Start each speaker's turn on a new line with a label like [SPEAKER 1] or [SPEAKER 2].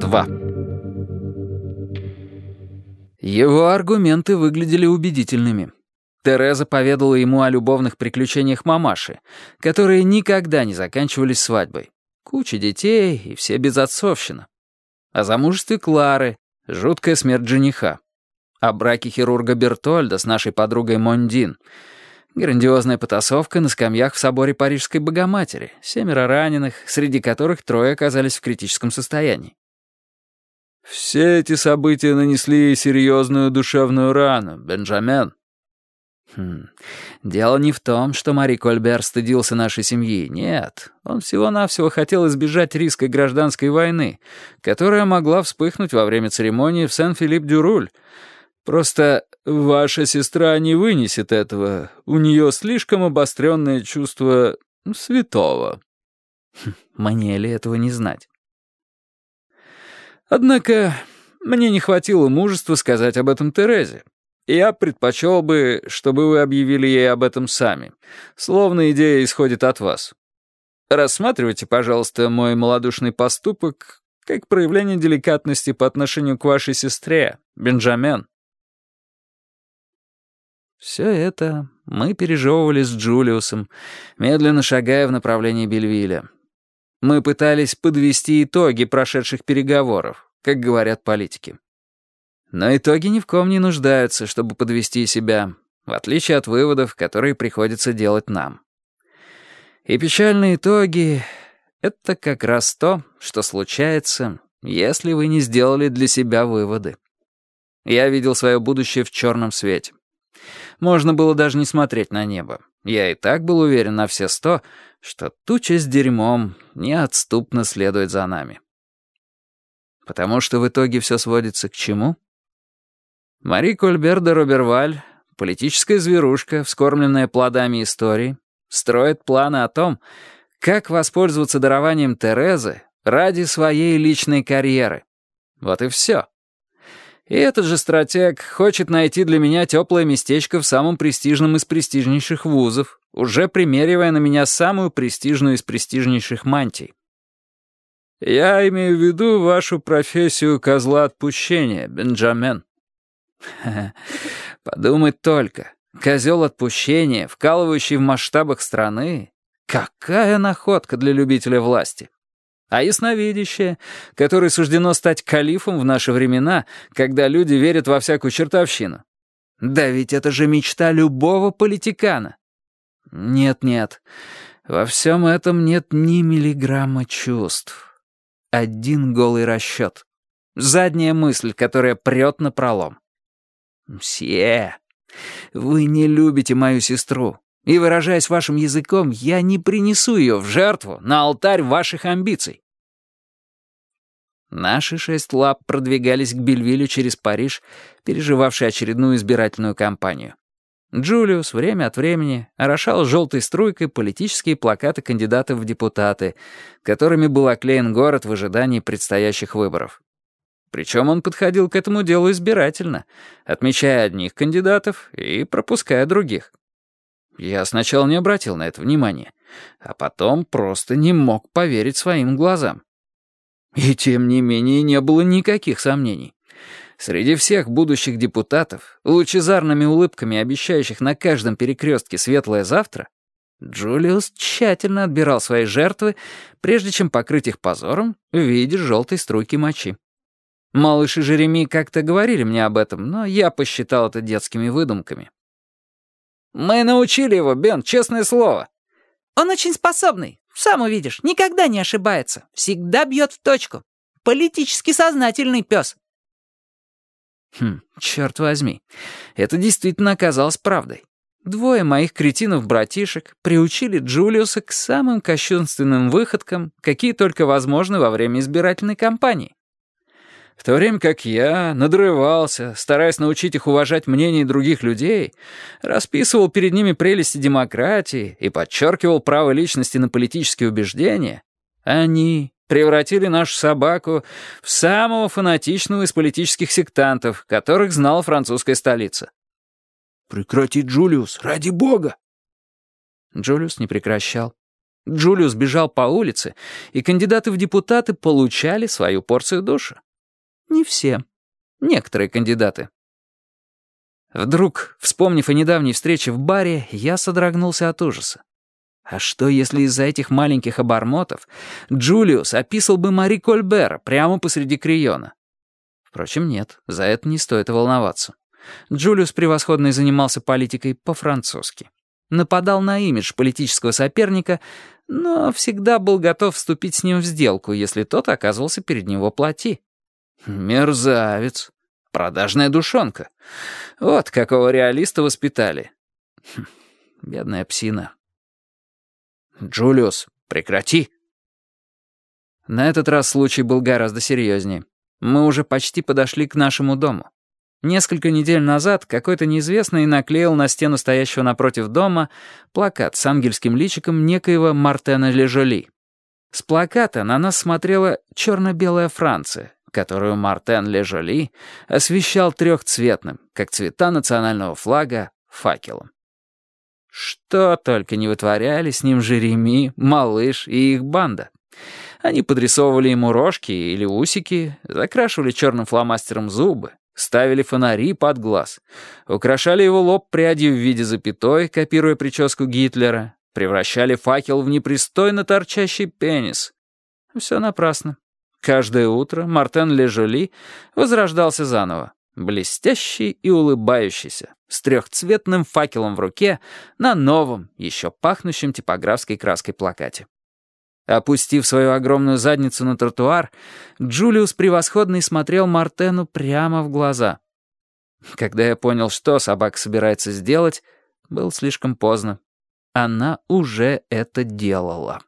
[SPEAKER 1] Два. Его аргументы выглядели убедительными. Тереза поведала ему о любовных приключениях мамаши, которые никогда не заканчивались свадьбой. Куча детей и все безотцовщина. О замужестве Клары, жуткая смерть жениха. О браке хирурга Бертольда с нашей подругой Мондин. Грандиозная потасовка на скамьях в соборе Парижской Богоматери. Семеро раненых, среди которых трое оказались в критическом состоянии.
[SPEAKER 2] «Все эти события нанесли серьезную душевную рану, Бенджамен».
[SPEAKER 1] Хм. Дело не в том, что Мари Кольбер стыдился нашей семьи. Нет, он всего-навсего хотел избежать риска гражданской войны, которая могла вспыхнуть во время церемонии в Сен-Филипп-Дюруль. Просто ваша сестра не вынесет этого. У нее слишком обостренное чувство святого. Мне ли этого не знать? Однако мне не хватило мужества сказать об этом Терезе. Я предпочел бы, чтобы вы объявили ей об этом сами, словно идея исходит от вас. Рассматривайте, пожалуйста, мой малодушный поступок как проявление деликатности по отношению к вашей сестре, Бенджамен. Все это мы пережевывали с Джулиусом, медленно шагая в направлении Бельвиля. Мы пытались подвести итоги прошедших переговоров, как говорят политики. Но итоги ни в ком не нуждаются, чтобы подвести себя, в отличие от выводов, которые приходится делать нам. И печальные итоги — это как раз то, что случается, если вы не сделали для себя выводы. Я видел свое будущее в черном свете. Можно было даже не смотреть на небо. Я и так был уверен на все сто, что туча с дерьмом неотступно следует за нами. Потому что в итоге все сводится к чему? Мари Кольбер де Роберваль, политическая зверушка, вскормленная плодами истории, строит планы о том, как воспользоваться дарованием Терезы ради своей личной карьеры. Вот и все. И этот же стратег хочет найти для меня теплое местечко в самом престижном из престижнейших вузов, уже примеривая на меня самую престижную из престижнейших мантий. Я имею в виду вашу профессию козла отпущения, Бенджамен. Подумать только. Козел отпущения, вкалывающий в масштабах страны. Какая находка для любителя власти а ясновидящее, которое суждено стать калифом в наши времена, когда люди верят во всякую чертовщину. Да ведь это же мечта любого политикана. Нет-нет, во всем этом нет ни миллиграмма чувств. Один голый расчет. Задняя мысль, которая прет на пролом. «Мсье, вы не любите мою сестру. И, выражаясь вашим языком, я не принесу ее в жертву на алтарь ваших амбиций. Наши шесть лап продвигались к Бельвилю через Париж, переживавший очередную избирательную кампанию. Джулиус время от времени орошал желтой струйкой политические плакаты кандидатов в депутаты, которыми был оклеен город в ожидании предстоящих выборов. Причем он подходил к этому делу избирательно, отмечая одних кандидатов и пропуская других. Я сначала не обратил на это внимания, а потом просто не мог поверить своим глазам. И тем не менее не было никаких сомнений. Среди всех будущих депутатов, лучезарными улыбками обещающих на каждом перекрестке светлое завтра, Джулиус тщательно отбирал свои жертвы, прежде чем покрыть их позором в виде желтой струйки мочи. Малыш и Жереми как-то говорили мне об этом, но я посчитал это детскими выдумками. «Мы научили его, Бен, честное слово».
[SPEAKER 3] «Он очень способный, сам увидишь, никогда не ошибается, всегда бьет в точку. Политически сознательный пес».
[SPEAKER 1] Хм, черт возьми, это действительно оказалось правдой. Двое моих кретинов-братишек приучили Джулиуса к самым кощунственным выходкам, какие только возможны во время избирательной кампании. В то время как я надрывался, стараясь научить их уважать мнение других людей, расписывал перед ними прелести демократии и подчеркивал право личности на политические убеждения, они превратили нашу собаку в самого фанатичного из политических сектантов, которых знала французская столица.
[SPEAKER 2] «Прекрати, Джулиус, ради бога!»
[SPEAKER 1] Джулиус не прекращал. Джулиус бежал по улице, и кандидаты в депутаты получали свою порцию душа. Не все. Некоторые кандидаты. Вдруг, вспомнив о недавней встрече в баре, я содрогнулся от ужаса. А что, если из-за этих маленьких обормотов Джулиус описал бы Мари Кольбера прямо посреди Криона? Впрочем, нет, за это не стоит волноваться. Джулиус превосходно занимался политикой по-французски. Нападал на имидж политического соперника, но всегда был готов вступить с ним в сделку, если тот оказывался перед него плоти. Мерзавец. Продажная душонка. Вот какого реалиста воспитали. Хм, бедная псина. «Джулиус, прекрати!» На этот раз случай был гораздо серьезнее. Мы уже почти подошли к нашему дому. Несколько недель назад какой-то неизвестный наклеил на стену стоящего напротив дома плакат с ангельским личиком некоего Мартена Лежоли. С плаката на нас смотрела черно-белая Франция, которую Мартен Лежоли освещал трехцветным, как цвета национального флага, факелом. Что только не вытворяли с ним Жереми, Малыш и их банда. Они подрисовывали ему рожки или усики, закрашивали черным фломастером зубы, ставили фонари под глаз, украшали его лоб прядью в виде запятой, копируя прическу Гитлера, превращали факел в непристойно торчащий пенис. Все напрасно. Каждое утро Мартен Лежоли возрождался заново блестящий и улыбающийся, с трехцветным факелом в руке на новом, еще пахнущем типографской краской плакате. Опустив свою огромную задницу на тротуар, Джулиус превосходный смотрел Мартену прямо в глаза. Когда я понял, что собака собирается сделать, было слишком поздно. Она уже это делала.